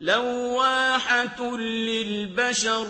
لَوَّاحَةٌ لِّلْبَشَرِ